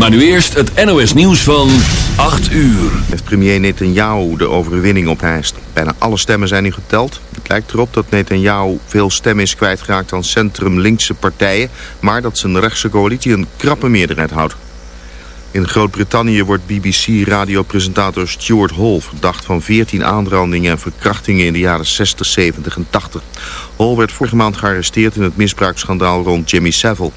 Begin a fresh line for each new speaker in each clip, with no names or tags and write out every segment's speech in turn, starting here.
Maar nu eerst het NOS nieuws van 8 uur.
Heeft premier Netanyahu de overwinning opeist. Bijna alle stemmen zijn nu geteld. Het lijkt erop dat Netanyahu veel stemmen is kwijtgeraakt aan centrum-linkse partijen... maar dat zijn rechtse coalitie een krappe meerderheid houdt. In Groot-Brittannië wordt BBC-radiopresentator Stuart Hall verdacht van 14 aanrandingen en verkrachtingen in de jaren 60, 70 en 80. Hall werd vorige maand gearresteerd in het misbruiksschandaal rond Jimmy Savile.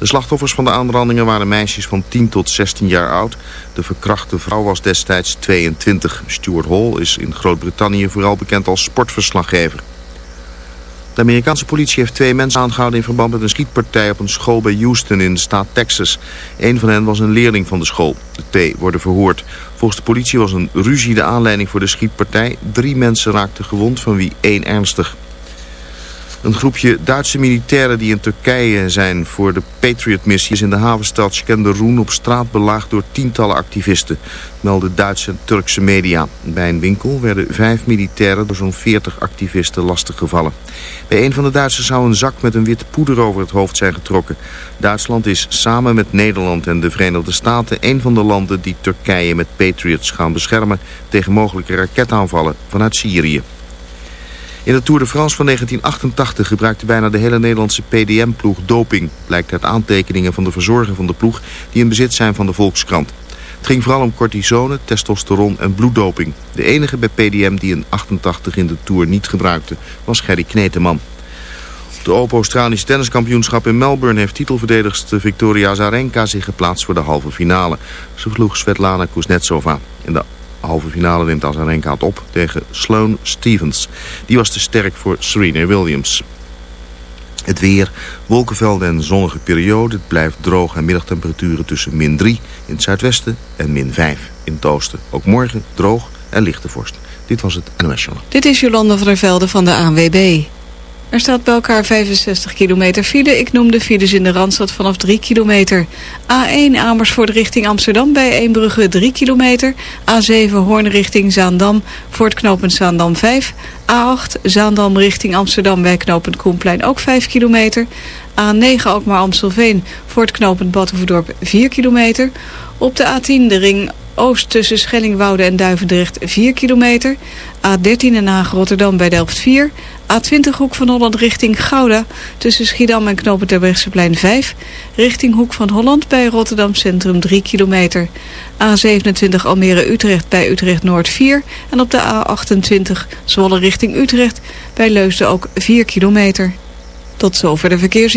De slachtoffers van de aanrandingen waren meisjes van 10 tot 16 jaar oud. De verkrachte vrouw was destijds 22. Stuart Hall is in Groot-Brittannië vooral bekend als sportverslaggever. De Amerikaanse politie heeft twee mensen aangehouden in verband met een schietpartij op een school bij Houston in de staat Texas. Een van hen was een leerling van de school. De twee worden verhoord. Volgens de politie was een ruzie de aanleiding voor de schietpartij. Drie mensen raakten gewond, van wie één ernstig. Een groepje Duitse militairen die in Turkije zijn voor de Patriot-missie... is in de havenstad Skenderun op straat belaagd door tientallen activisten... melden Duitse en Turkse media. Bij een winkel werden vijf militairen door zo'n veertig activisten lastiggevallen. Bij een van de Duitsers zou een zak met een wit poeder over het hoofd zijn getrokken. Duitsland is samen met Nederland en de Verenigde Staten... een van de landen die Turkije met Patriots gaan beschermen... tegen mogelijke raketaanvallen vanuit Syrië. In de Tour de France van 1988 gebruikte bijna de hele Nederlandse PDM-ploeg doping. Blijkt uit aantekeningen van de verzorger van de ploeg die in bezit zijn van de Volkskrant. Het ging vooral om cortisone, testosteron en bloeddoping. De enige bij PDM die in 88 in de Tour niet gebruikte was Gerry Kneteman. Op de Open Australische tenniskampioenschap in Melbourne heeft titelverdedigster Victoria Zarenka zich geplaatst voor de halve finale. Ze vloeg Svetlana Kuznetsova. In de halve finale neemt Azarenka het op tegen Sloane Stevens. Die was te sterk voor Serena Williams. Het weer, wolkenvelden en zonnige periode. Het blijft droog en middagtemperaturen tussen min 3 in het zuidwesten en min 5 in het oosten. Ook morgen droog en lichte vorst. Dit was het NOS Journal.
Dit is Jolanda van der Velde van de ANWB. Er staat bij elkaar 65 kilometer file. Ik noem de files in de Randstad vanaf 3 kilometer. A1 Amersfoort richting Amsterdam bij Eembrugge 3 kilometer. A7 Hoorn richting Zaandam voor het knooppunt Zaandam 5. A8 Zaandam richting Amsterdam bij knooppunt Koenplein ook 5 kilometer. A9 Alkmaar Amstelveen voor het knooppunt Battenverdorp 4 kilometer. Op de A10 de ring Oost tussen Schellingwoude en Duivendrecht 4 kilometer. A13 en Haag Rotterdam bij Delft 4. A20 Hoek van Holland richting Gouda tussen Schiedam en Knopen Terbrechtseplein 5. Richting Hoek van Holland bij Rotterdam Centrum 3 kilometer. A27 Almere Utrecht bij Utrecht Noord 4. En op de A28 Zwolle richting Utrecht bij Leusden ook 4 kilometer. Tot zover de verkeers.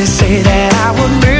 They say that I would make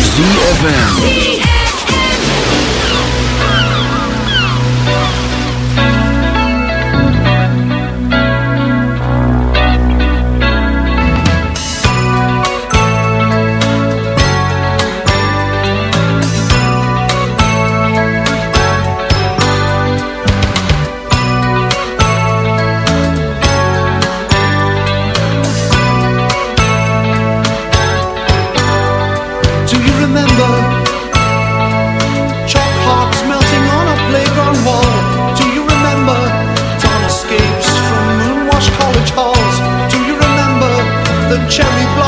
ZFM.
Cherry blossom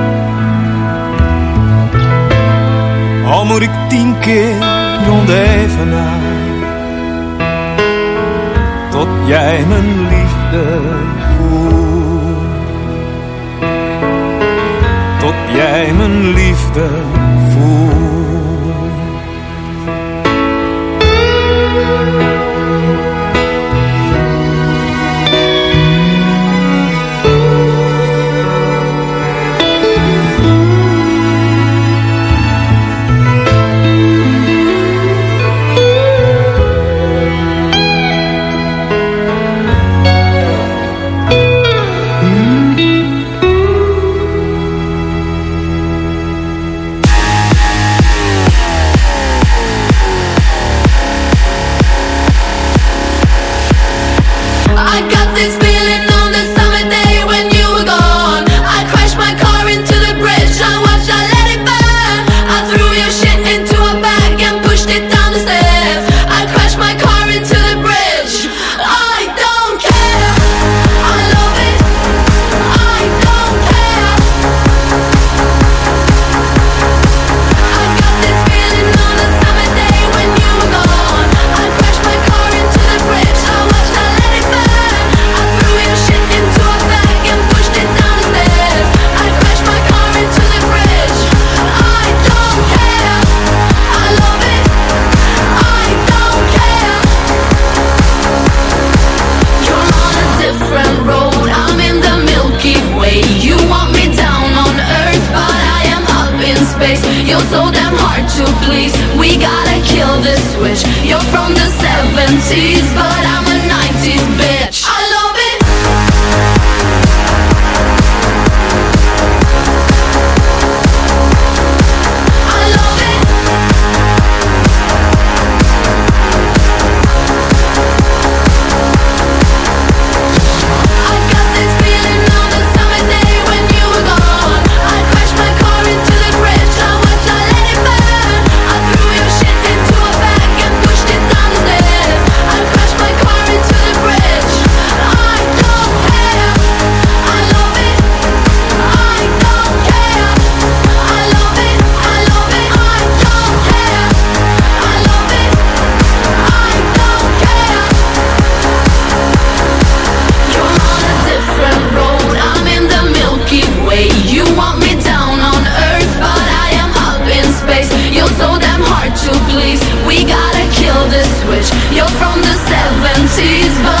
Al moet ik tien keer rond naar. Tot jij mijn liefde voelt. Tot jij mijn liefde voelt.
please. We gotta kill this switch. You're from the 70s, but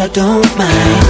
I don't mind.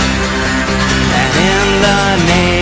the name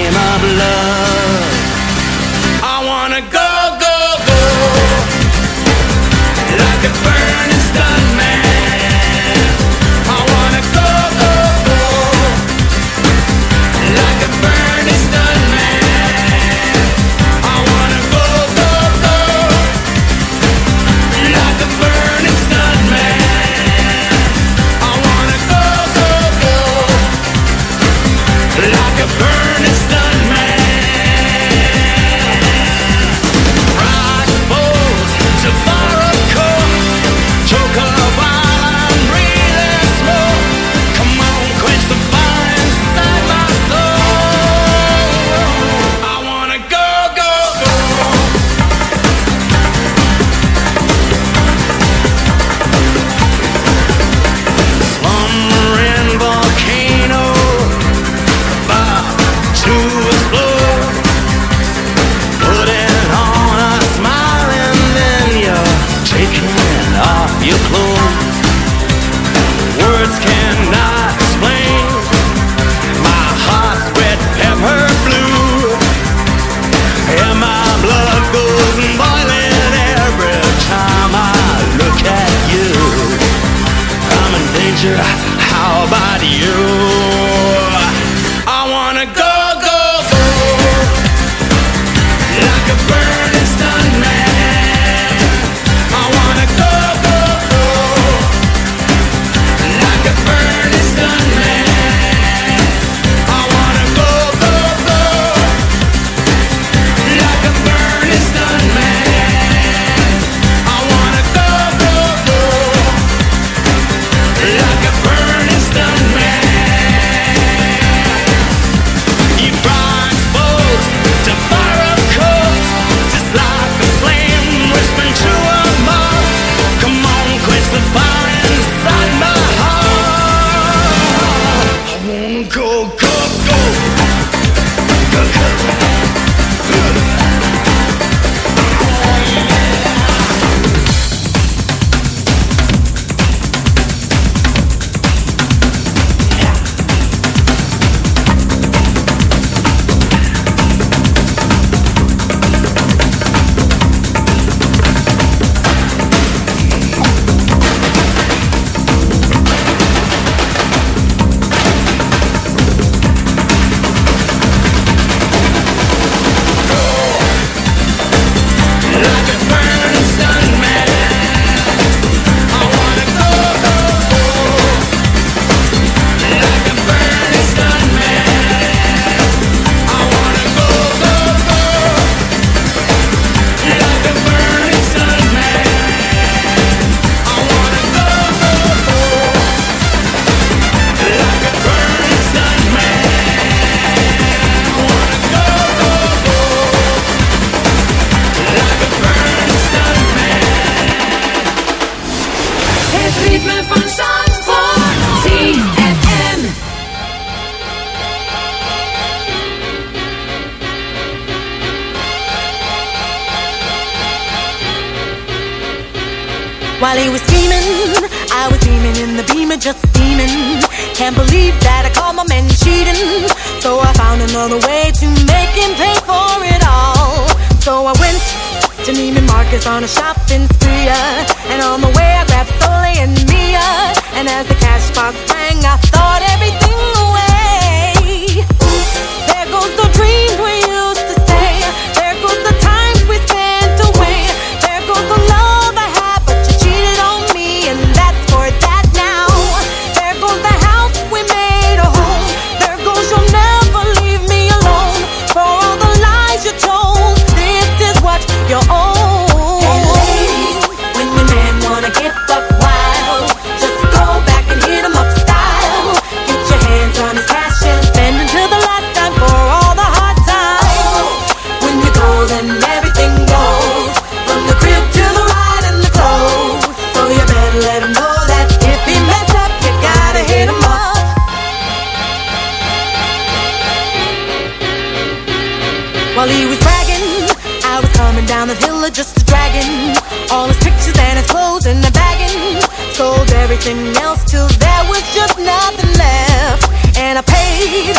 everything else till there was just nothing left. And I paid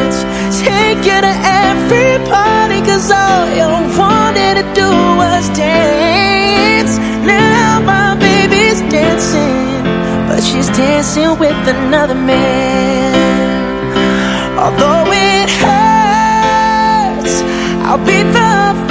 To every all you wanted to do was dance. Now my baby's dancing, but she's dancing with another man. Although it hurts, I'll be the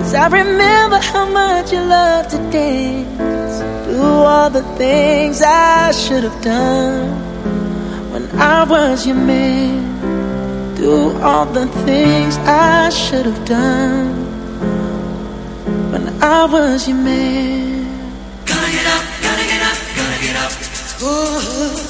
Cause I remember how much you love to dance. Do all the things I should have done when I was your man. Do all the things I should have done when I was your man.
Gonna get up, gonna get up, gonna get up. Gonna